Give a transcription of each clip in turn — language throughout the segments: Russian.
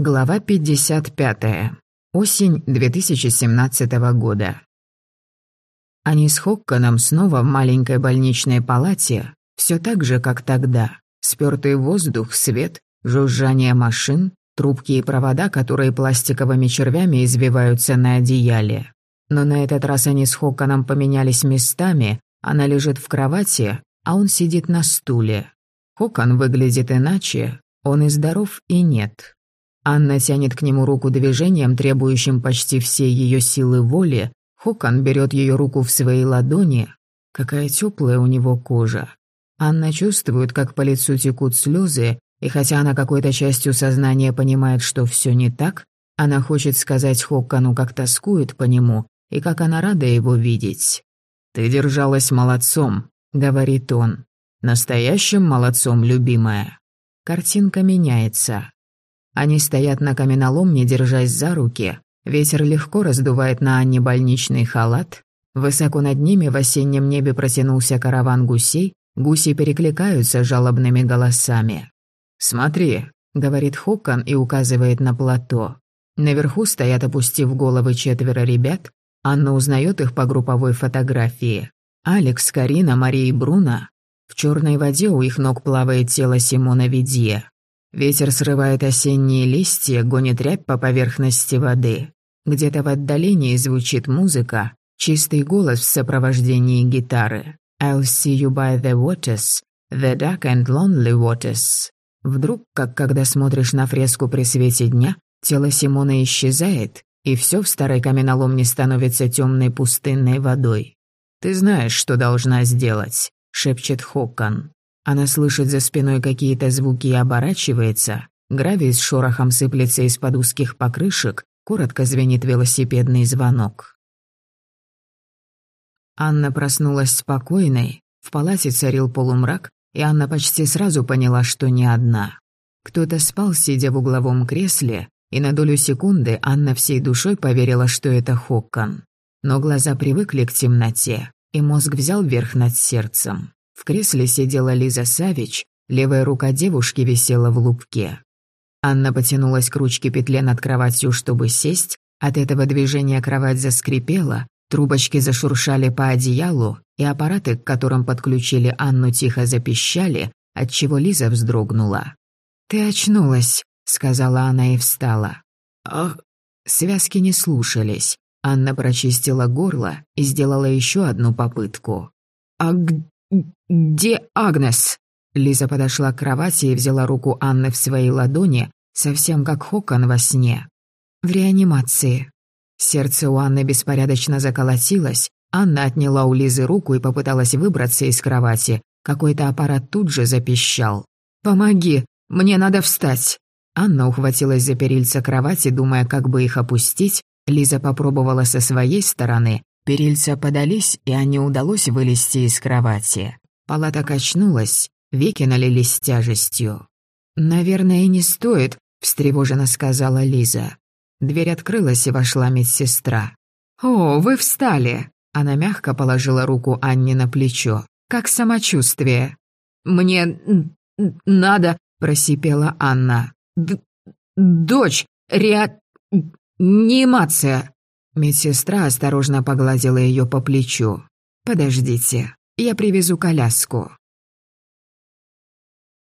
Глава 55. Осень 2017 года. Они с Хокканом снова в маленькой больничной палате, все так же, как тогда. Спёртый воздух, свет, жужжание машин, трубки и провода, которые пластиковыми червями извиваются на одеяле. Но на этот раз они с Хокканом поменялись местами, она лежит в кровати, а он сидит на стуле. Хоккан выглядит иначе, он и здоров, и нет. Анна тянет к нему руку движением, требующим почти всей ее силы воли. Хокон берет ее руку в свои ладони. Какая теплая у него кожа. Анна чувствует, как по лицу текут слезы, и хотя она какой-то частью сознания понимает, что все не так, она хочет сказать Хоккану, как тоскует по нему, и как она рада его видеть. «Ты держалась молодцом», — говорит он. «Настоящим молодцом, любимая». Картинка меняется. Они стоят на каменоломне, держась за руки. Ветер легко раздувает на Анне больничный халат. Высоко над ними в осеннем небе протянулся караван гусей. Гуси перекликаются жалобными голосами. «Смотри», — говорит Хокон и указывает на плато. Наверху стоят, опустив головы четверо ребят. Анна узнает их по групповой фотографии. Алекс, Карина, Мария и Бруно. В черной воде у их ног плавает тело Симона Видье. Ветер срывает осенние листья, гонит рябь по поверхности воды. Где-то в отдалении звучит музыка, чистый голос в сопровождении гитары. «I'll see you by the waters, the dark and lonely waters». Вдруг, как когда смотришь на фреску при свете дня, тело Симона исчезает, и все в старой каменоломне становится темной пустынной водой. «Ты знаешь, что должна сделать», — шепчет Хоккан. Она слышит за спиной какие-то звуки и оборачивается. Гравий с шорохом сыплется из-под узких покрышек, коротко звенит велосипедный звонок. Анна проснулась спокойной, в палате царил полумрак, и Анна почти сразу поняла, что не одна. Кто-то спал, сидя в угловом кресле, и на долю секунды Анна всей душой поверила, что это Хоккан. Но глаза привыкли к темноте, и мозг взял верх над сердцем. В кресле сидела Лиза Савич, левая рука девушки висела в лупке. Анна потянулась к ручке петли над кроватью, чтобы сесть. От этого движения кровать заскрипела, трубочки зашуршали по одеялу, и аппараты, к которым подключили Анну, тихо запищали, отчего Лиза вздрогнула. «Ты очнулась», — сказала она и встала. «Ах...» Связки не слушались. Анна прочистила горло и сделала еще одну попытку. «А «Где Агнес?» Лиза подошла к кровати и взяла руку Анны в свои ладони, совсем как Хокон во сне. В реанимации. Сердце у Анны беспорядочно заколотилось. Анна отняла у Лизы руку и попыталась выбраться из кровати. Какой-то аппарат тут же запищал. «Помоги! Мне надо встать!» Анна ухватилась за перильца кровати, думая, как бы их опустить. Лиза попробовала со своей стороны, Перильца подались, и Анне удалось вылезти из кровати. Палата качнулась, веки налились тяжестью. «Наверное, не стоит», — встревоженно сказала Лиза. Дверь открылась, и вошла медсестра. «О, вы встали!» Она мягко положила руку Анне на плечо. «Как самочувствие?» «Мне... надо...» — просипела Анна. «Дочь... реанимация...» Медсестра осторожно погладила ее по плечу. «Подождите, я привезу коляску».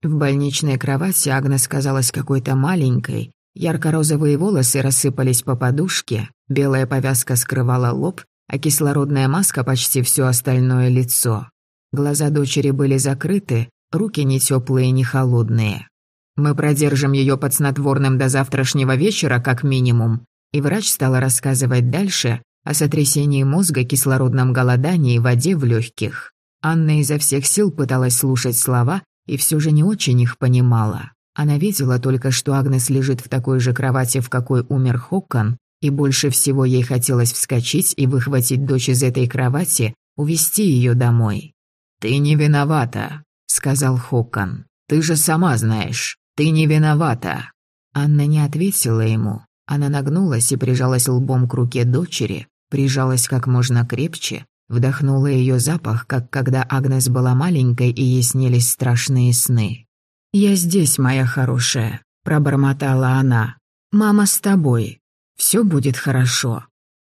В больничной кровати Агнес казалась какой-то маленькой. Ярко-розовые волосы рассыпались по подушке, белая повязка скрывала лоб, а кислородная маска почти все остальное лицо. Глаза дочери были закрыты, руки не теплые, не холодные. «Мы продержим ее под снотворным до завтрашнего вечера, как минимум», и врач стала рассказывать дальше о сотрясении мозга, кислородном голодании и воде в легких. Анна изо всех сил пыталась слушать слова и все же не очень их понимала. Она видела только, что Агнес лежит в такой же кровати, в какой умер Хоккан, и больше всего ей хотелось вскочить и выхватить дочь из этой кровати, увести ее домой. «Ты не виновата», — сказал Хоккан. «Ты же сама знаешь, ты не виновата». Анна не ответила ему. Она нагнулась и прижалась лбом к руке дочери, прижалась как можно крепче, вдохнула ее запах, как когда Агнес была маленькой и ей снились страшные сны. «Я здесь, моя хорошая», — пробормотала она. «Мама с тобой. Все будет хорошо».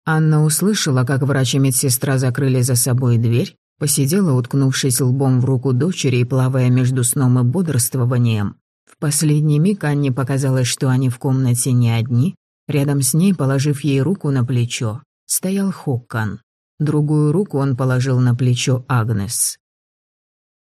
Анна услышала, как врач и медсестра закрыли за собой дверь, посидела, уткнувшись лбом в руку дочери и плавая между сном и бодрствованием. В последний миг Анне показалось, что они в комнате не одни. Рядом с ней, положив ей руку на плечо, стоял Хоккан. Другую руку он положил на плечо Агнес.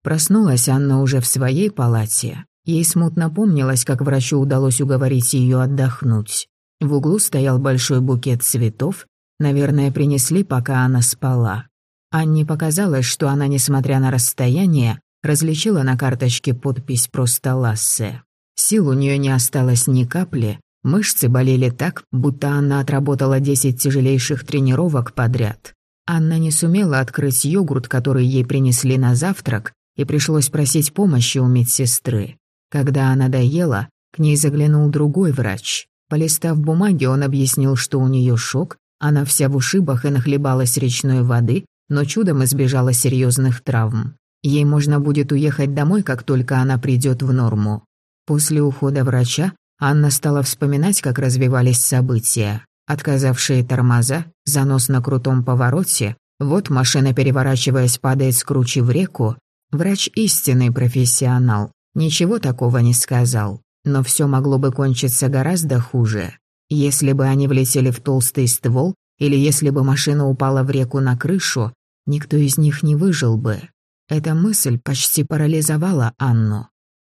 Проснулась Анна уже в своей палате. Ей смутно помнилось, как врачу удалось уговорить ее отдохнуть. В углу стоял большой букет цветов, наверное, принесли, пока она спала. Анне показалось, что она, несмотря на расстояние, различила на карточке подпись «Просто Лассе». Сил у нее не осталось ни капли, мышцы болели так, будто она отработала 10 тяжелейших тренировок подряд. Анна не сумела открыть йогурт, который ей принесли на завтрак, и пришлось просить помощи у медсестры. Когда она доела, к ней заглянул другой врач. Полистав бумаги, он объяснил, что у нее шок, она вся в ушибах и нахлебалась речной воды, но чудом избежала серьезных травм. Ей можно будет уехать домой, как только она придет в норму. После ухода врача Анна стала вспоминать, как развивались события. Отказавшие тормоза, занос на крутом повороте, вот машина, переворачиваясь, падает с кручи в реку, Врач истинный профессионал, ничего такого не сказал. Но все могло бы кончиться гораздо хуже. Если бы они влетели в толстый ствол, или если бы машина упала в реку на крышу, никто из них не выжил бы. Эта мысль почти парализовала Анну.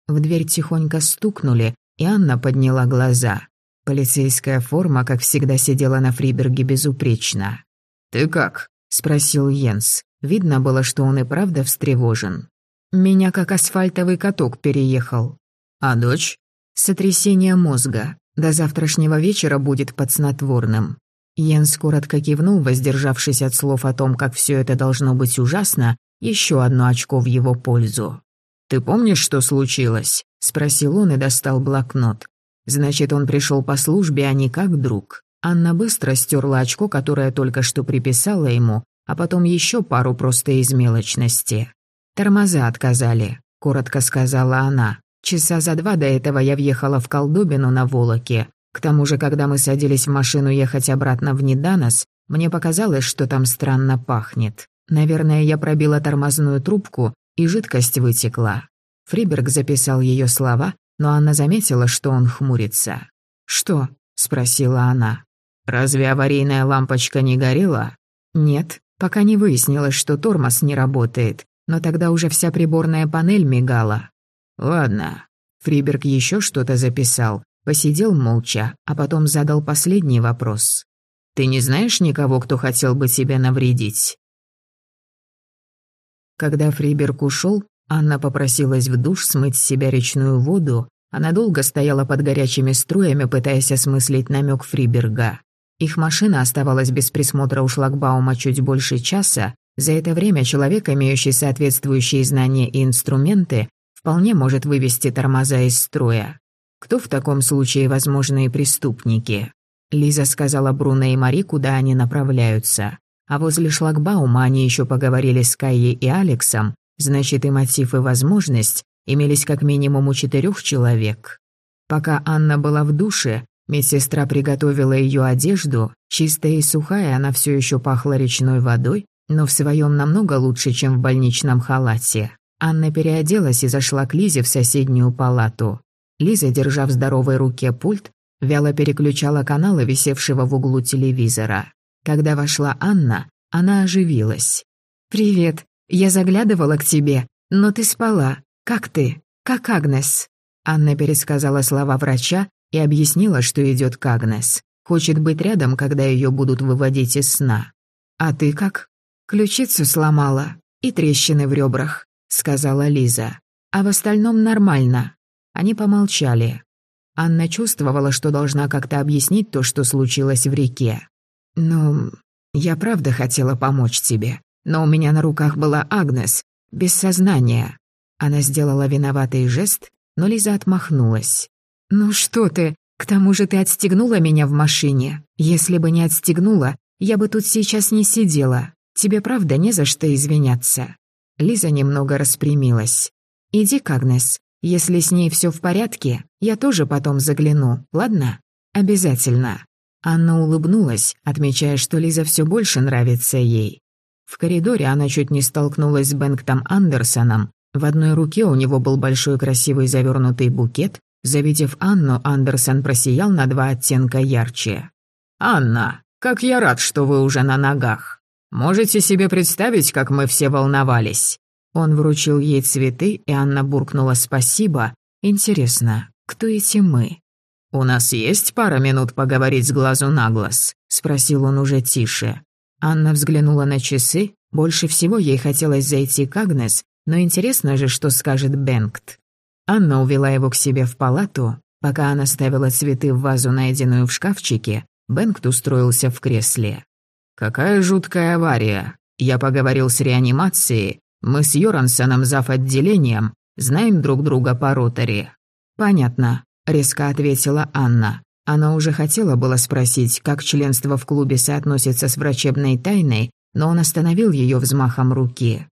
В дверь тихонько стукнули, и Анна подняла глаза. Полицейская форма, как всегда, сидела на Фриберге безупречно. «Ты как?» — спросил Йенс. Видно было, что он и правда встревожен. Меня как асфальтовый каток переехал. А дочь? Сотрясение мозга. До завтрашнего вечера будет под снотворным. Йенс коротко кивнул, воздержавшись от слов о том, как все это должно быть ужасно, еще одно очко в его пользу. «Ты помнишь, что случилось?» — спросил он и достал блокнот. Значит, он пришел по службе, а не как друг. Анна быстро стерла очко, которое только что приписала ему, а потом еще пару просто из мелочности. «Тормоза отказали», — коротко сказала она. «Часа за два до этого я въехала в Колдобину на Волоке. К тому же, когда мы садились в машину ехать обратно в Неданос, мне показалось, что там странно пахнет. Наверное, я пробила тормозную трубку, и жидкость вытекла». Фриберг записал ее слова, но Анна заметила, что он хмурится. «Что?» — спросила она. «Разве аварийная лампочка не горела?» «Нет», пока не выяснилось, что тормоз не работает, но тогда уже вся приборная панель мигала. Ладно. Фриберг еще что-то записал, посидел молча, а потом задал последний вопрос. «Ты не знаешь никого, кто хотел бы тебе навредить?» Когда Фриберг ушел, Анна попросилась в душ смыть с себя речную воду, она долго стояла под горячими струями, пытаясь осмыслить намек Фриберга. Их машина оставалась без присмотра у шлагбаума чуть больше часа. За это время человек, имеющий соответствующие знания и инструменты, вполне может вывести тормоза из строя. Кто в таком случае возможные преступники? Лиза сказала Бруно и Мари, куда они направляются. А возле шлагбаума они еще поговорили с Кайей и Алексом, значит и мотив, и возможность имелись как минимум у четырех человек. Пока Анна была в душе, Медсестра приготовила ее одежду, чистая и сухая, она все еще пахла речной водой, но в своем намного лучше, чем в больничном халате. Анна переоделась и зашла к Лизе в соседнюю палату. Лиза, держа в здоровой руке пульт, вяло переключала каналы, висевшего в углу телевизора. Когда вошла Анна, она оживилась. «Привет, я заглядывала к тебе, но ты спала. Как ты? Как Агнес?» Анна пересказала слова врача, и объяснила, что идет к Агнес. Хочет быть рядом, когда ее будут выводить из сна. «А ты как?» «Ключицу сломала и трещины в ребрах», — сказала Лиза. «А в остальном нормально». Они помолчали. Анна чувствовала, что должна как-то объяснить то, что случилось в реке. «Ну, я правда хотела помочь тебе, но у меня на руках была Агнес, без сознания». Она сделала виноватый жест, но Лиза отмахнулась. «Ну что ты? К тому же ты отстегнула меня в машине. Если бы не отстегнула, я бы тут сейчас не сидела. Тебе правда не за что извиняться». Лиза немного распрямилась. «Иди к Агнес. Если с ней все в порядке, я тоже потом загляну, ладно?» «Обязательно». Анна улыбнулась, отмечая, что Лиза все больше нравится ей. В коридоре она чуть не столкнулась с Бэнктом Андерсоном. В одной руке у него был большой красивый завернутый букет. Завидев Анну, Андерсон просиял на два оттенка ярче. «Анна, как я рад, что вы уже на ногах. Можете себе представить, как мы все волновались?» Он вручил ей цветы, и Анна буркнула «спасибо». «Интересно, кто эти мы?» «У нас есть пара минут поговорить с глазу на глаз?» — спросил он уже тише. Анна взглянула на часы. Больше всего ей хотелось зайти к Агнес, но интересно же, что скажет Бенгт. Анна увела его к себе в палату. Пока она ставила цветы в вазу, найденную в шкафчике, Бенгт устроился в кресле. «Какая жуткая авария. Я поговорил с реанимацией. Мы с Йорансоном зав. отделением. Знаем друг друга по роторе». «Понятно», — резко ответила Анна. Она уже хотела было спросить, как членство в клубе соотносится с врачебной тайной, но он остановил ее взмахом руки.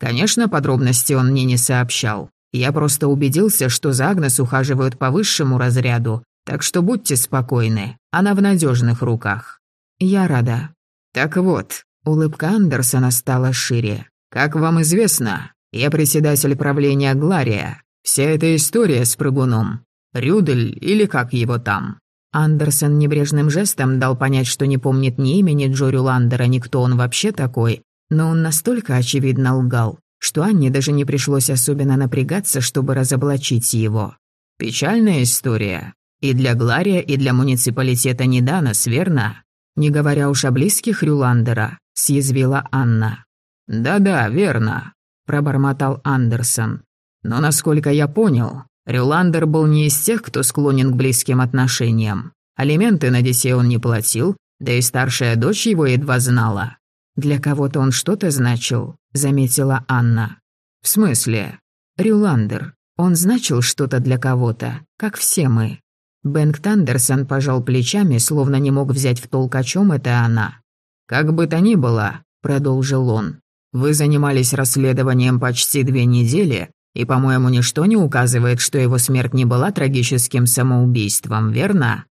Конечно, подробности он мне не сообщал. Я просто убедился, что за Агнес ухаживают по высшему разряду, так что будьте спокойны, она в надежных руках. Я рада. Так вот, улыбка Андерсона стала шире. Как вам известно, я председатель правления Глария. Вся эта история с прыгуном. Рюдель или как его там. Андерсон небрежным жестом дал понять, что не помнит ни имени Джори Ландера, ни кто он вообще такой, но он настолько очевидно лгал, что Анне даже не пришлось особенно напрягаться, чтобы разоблачить его. Печальная история. И для Глария, и для муниципалитета Неданос, верно? Не говоря уж о близких Рюландера, съязвила Анна. «Да-да, верно», – пробормотал Андерсон. «Но насколько я понял, Рюландер был не из тех, кто склонен к близким отношениям. Алименты на детей он не платил, да и старшая дочь его едва знала. «Для кого-то он что-то значил», — заметила Анна. «В смысле?» «Рюландер. Он значил что-то для кого-то, как все мы». Бэнк Тандерсон пожал плечами, словно не мог взять в толк, о чем это она. «Как бы то ни было», — продолжил он, — «вы занимались расследованием почти две недели, и, по-моему, ничто не указывает, что его смерть не была трагическим самоубийством, верно?»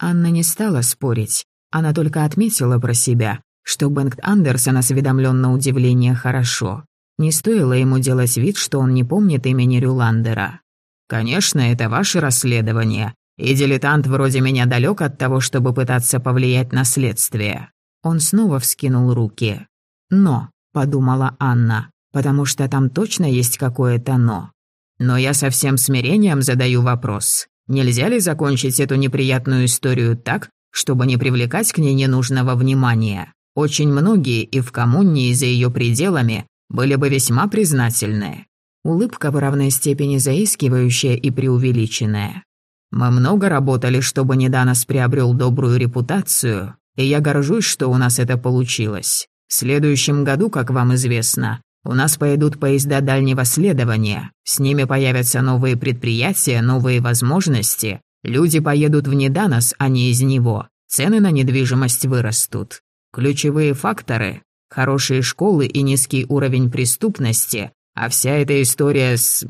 Анна не стала спорить. Она только отметила про себя, что Бенгт Андерсон осведомлен на удивление хорошо. Не стоило ему делать вид, что он не помнит имени Рюландера. «Конечно, это ваше расследование, и дилетант вроде меня далек от того, чтобы пытаться повлиять на следствие». Он снова вскинул руки. «Но», — подумала Анна, потому что там точно есть какое-то «но». Но я со всем смирением задаю вопрос. Нельзя ли закончить эту неприятную историю так, чтобы не привлекать к ней ненужного внимания? Очень многие и в коммуне, и за ее пределами были бы весьма признательны. Улыбка в равной степени заискивающая и преувеличенная. Мы много работали, чтобы Неданос приобрел добрую репутацию, и я горжусь, что у нас это получилось. В следующем году, как вам известно, у нас пойдут поезда дальнего следования, с ними появятся новые предприятия, новые возможности. Люди поедут в Неданос, а не из него. Цены на недвижимость вырастут. Ключевые факторы – хорошие школы и низкий уровень преступности, а вся эта история с...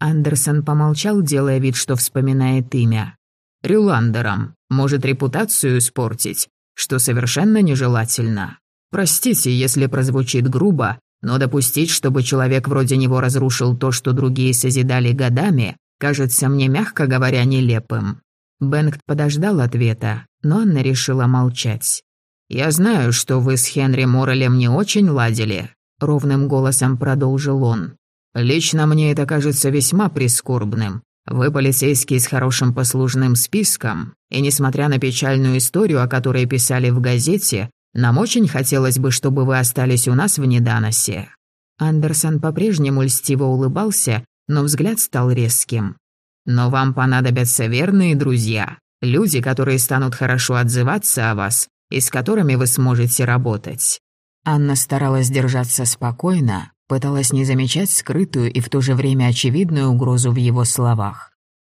Андерсон помолчал, делая вид, что вспоминает имя. Рюландером. Может репутацию испортить, что совершенно нежелательно. Простите, если прозвучит грубо, но допустить, чтобы человек вроде него разрушил то, что другие созидали годами, кажется мне, мягко говоря, нелепым. Бенгт подождал ответа, но Анна решила молчать. «Я знаю, что вы с Хенри Моррелем не очень ладили», — ровным голосом продолжил он. «Лично мне это кажется весьма прискорбным. Вы полицейский с хорошим послужным списком, и несмотря на печальную историю, о которой писали в газете, нам очень хотелось бы, чтобы вы остались у нас в Неданосе». Андерсон по-прежнему льстиво улыбался, но взгляд стал резким. «Но вам понадобятся верные друзья, люди, которые станут хорошо отзываться о вас и с которыми вы сможете работать». Анна старалась держаться спокойно, пыталась не замечать скрытую и в то же время очевидную угрозу в его словах.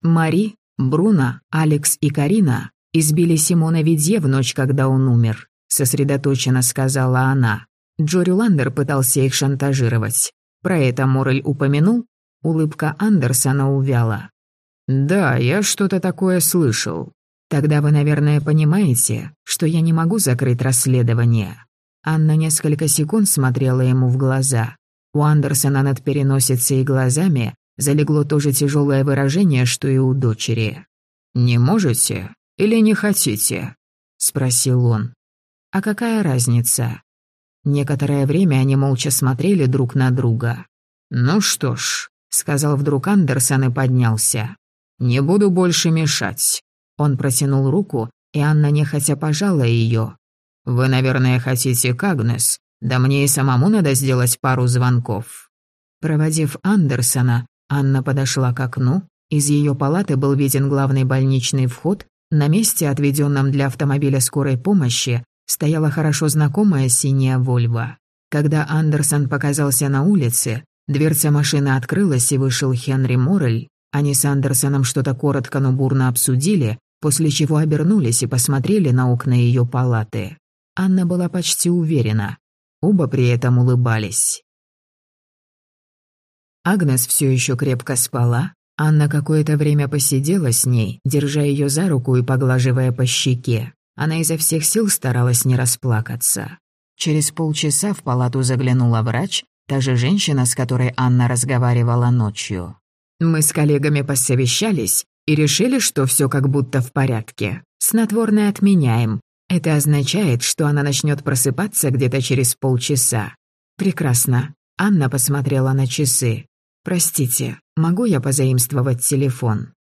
Мари, Бруно, Алекс и Карина избили Симона Видье в ночь, когда он умер сосредоточенно сказала она. Джори Ландер пытался их шантажировать. Про это Морель упомянул? Улыбка Андерсона увяла. «Да, я что-то такое слышал. Тогда вы, наверное, понимаете, что я не могу закрыть расследование». Анна несколько секунд смотрела ему в глаза. У Андерсона над переносицей и глазами залегло то же тяжелое выражение, что и у дочери. «Не можете или не хотите?» — спросил он. «А какая разница?» Некоторое время они молча смотрели друг на друга. «Ну что ж», — сказал вдруг Андерсон и поднялся. «Не буду больше мешать». Он протянул руку, и Анна нехотя пожала ее. «Вы, наверное, хотите к Агнес? Да мне и самому надо сделать пару звонков». Проводив Андерсона, Анна подошла к окну. Из ее палаты был виден главный больничный вход. На месте, отведенном для автомобиля скорой помощи, стояла хорошо знакомая синяя «Вольво». Когда Андерсон показался на улице, дверца машины открылась и вышел Хенри Моррель. Они с Андерсоном что-то коротко, но бурно обсудили, после чего обернулись и посмотрели на окна ее палаты. Анна была почти уверена. Оба при этом улыбались. Агнес все еще крепко спала. Анна какое-то время посидела с ней, держа ее за руку и поглаживая по щеке. Она изо всех сил старалась не расплакаться. Через полчаса в палату заглянула врач, та же женщина, с которой Анна разговаривала ночью. «Мы с коллегами посовещались и решили, что все как будто в порядке. Снотворное отменяем. Это означает, что она начнет просыпаться где-то через полчаса. Прекрасно. Анна посмотрела на часы. «Простите, могу я позаимствовать телефон?»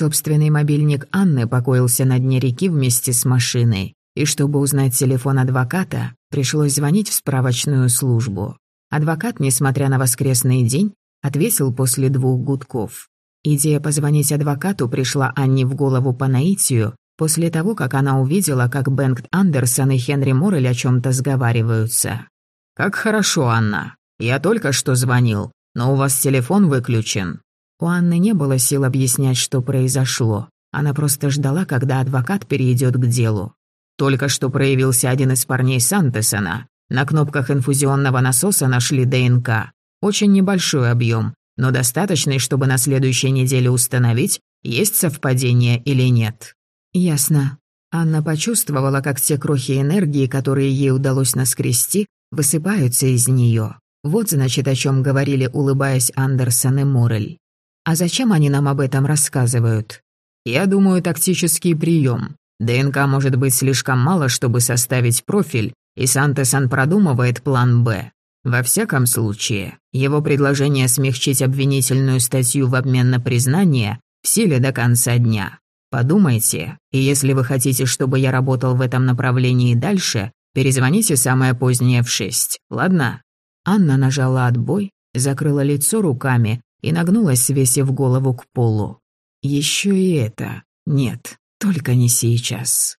Собственный мобильник Анны покоился на дне реки вместе с машиной, и чтобы узнать телефон адвоката, пришлось звонить в справочную службу. Адвокат, несмотря на воскресный день, ответил после двух гудков. Идея позвонить адвокату пришла Анне в голову по наитию после того, как она увидела, как Бенгт Андерсон и Хенри Моррель о чем то сговариваются. «Как хорошо, Анна. Я только что звонил, но у вас телефон выключен. У Анны не было сил объяснять, что произошло. Она просто ждала, когда адвокат перейдет к делу. Только что проявился один из парней Сантесона. На кнопках инфузионного насоса нашли ДНК. Очень небольшой объем, но достаточный, чтобы на следующей неделе установить, есть совпадение или нет. Ясно. Анна почувствовала, как те крохи энергии, которые ей удалось наскрести, высыпаются из нее. Вот значит, о чем говорили, улыбаясь Андерсон и Морель. А зачем они нам об этом рассказывают? Я думаю, тактический прием. ДНК может быть слишком мало, чтобы составить профиль, и Сантесан продумывает план «Б». Во всяком случае, его предложение смягчить обвинительную статью в обмен на признание в силе до конца дня. Подумайте, и если вы хотите, чтобы я работал в этом направлении дальше, перезвоните самое позднее в шесть, ладно?» Анна нажала отбой, закрыла лицо руками и нагнулась, свесив голову к полу. Еще и это. Нет, только не сейчас.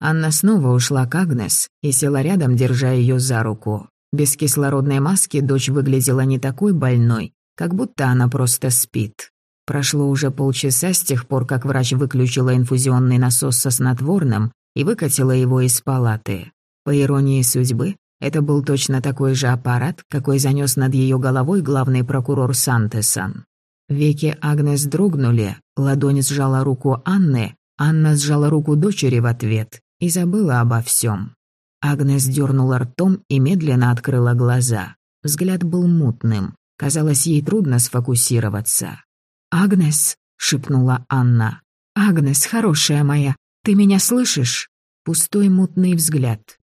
Анна снова ушла к Агнес и села рядом, держа ее за руку. Без кислородной маски дочь выглядела не такой больной, как будто она просто спит. Прошло уже полчаса с тех пор, как врач выключила инфузионный насос со снотворным и выкатила его из палаты. По иронии судьбы, это был точно такой же аппарат, какой занес над ее головой главный прокурор Сантесон. Веки Агнес дрогнули, ладонь сжала руку Анны, Анна сжала руку дочери в ответ и забыла обо всем. Агнес дернула ртом и медленно открыла глаза. Взгляд был мутным. Казалось, ей трудно сфокусироваться. «Агнес», — шепнула Анна. «Агнес, хорошая моя, ты меня слышишь?» Пустой мутный взгляд.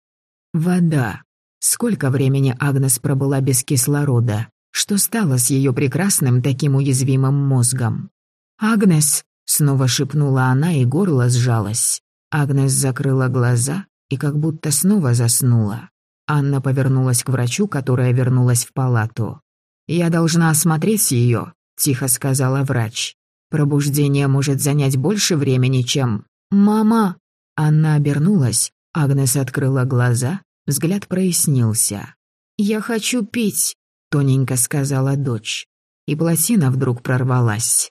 «Вода», Сколько времени Агнес пробыла без кислорода? Что стало с ее прекрасным таким уязвимым мозгом? «Агнес!» — снова шепнула она, и горло сжалось. Агнес закрыла глаза и как будто снова заснула. Анна повернулась к врачу, которая вернулась в палату. «Я должна осмотреть ее», — тихо сказала врач. «Пробуждение может занять больше времени, чем...» «Мама!» Анна обернулась, Агнес открыла глаза Взгляд прояснился. «Я хочу пить», — тоненько сказала дочь. И плотина вдруг прорвалась.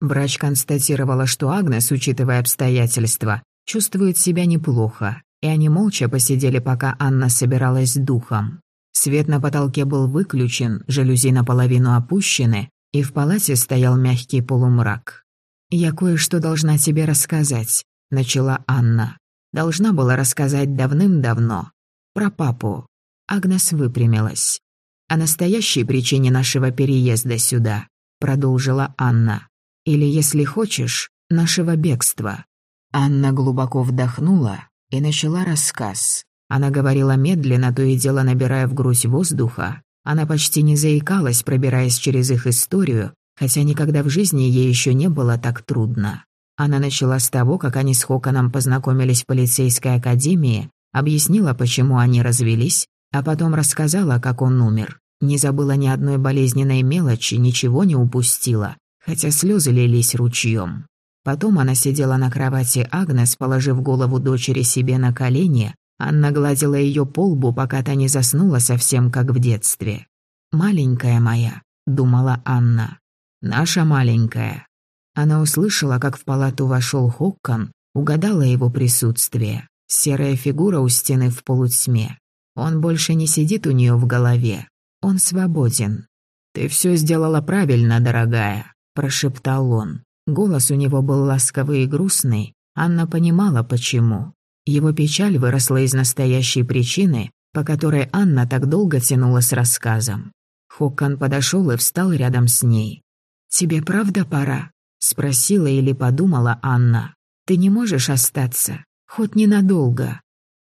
Врач констатировала, что Агнес, учитывая обстоятельства, чувствует себя неплохо, и они молча посидели, пока Анна собиралась с духом. Свет на потолке был выключен, жалюзи наполовину опущены, и в палате стоял мягкий полумрак. «Я кое-что должна тебе рассказать», — начала Анна. «Должна была рассказать давным-давно. Про папу». Агнес выпрямилась. «О настоящей причине нашего переезда сюда», — продолжила Анна. «Или, если хочешь, нашего бегства». Анна глубоко вдохнула и начала рассказ. Она говорила медленно, то и дело набирая в грудь воздуха. Она почти не заикалась, пробираясь через их историю, хотя никогда в жизни ей еще не было так трудно. Она начала с того, как они с Хоконом познакомились в полицейской академии, объяснила, почему они развелись, а потом рассказала, как он умер. Не забыла ни одной болезненной мелочи, ничего не упустила, хотя слезы лились ручьем. Потом она сидела на кровати Агнес, положив голову дочери себе на колени, Анна гладила ее по лбу, пока та не заснула совсем как в детстве. «Маленькая моя», — думала Анна. «Наша маленькая». Она услышала, как в палату вошел Хоккан, угадала его присутствие. Серая фигура у стены в полутьме. Он больше не сидит у нее в голове. Он свободен. «Ты все сделала правильно, дорогая», – прошептал он. Голос у него был ласковый и грустный. Анна понимала, почему. Его печаль выросла из настоящей причины, по которой Анна так долго тянула с рассказом. Хоккан подошел и встал рядом с ней. «Тебе правда пора?» – спросила или подумала Анна. «Ты не можешь остаться? Хоть ненадолго?»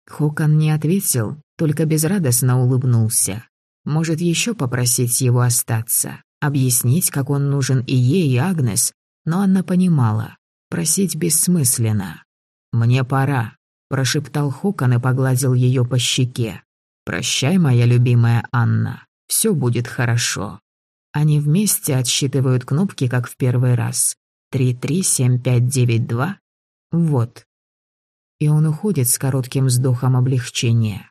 Хоккан не ответил, только безрадостно улыбнулся. Может, еще попросить его остаться, объяснить, как он нужен и ей, и Агнес, но Анна понимала, просить бессмысленно. «Мне пора», прошептал Хокон и погладил ее по щеке. «Прощай, моя любимая Анна, все будет хорошо». Они вместе отсчитывают кнопки, как в первый раз. Три-три-семь-пять-девять-два. Вот. И он уходит с коротким вздохом облегчения.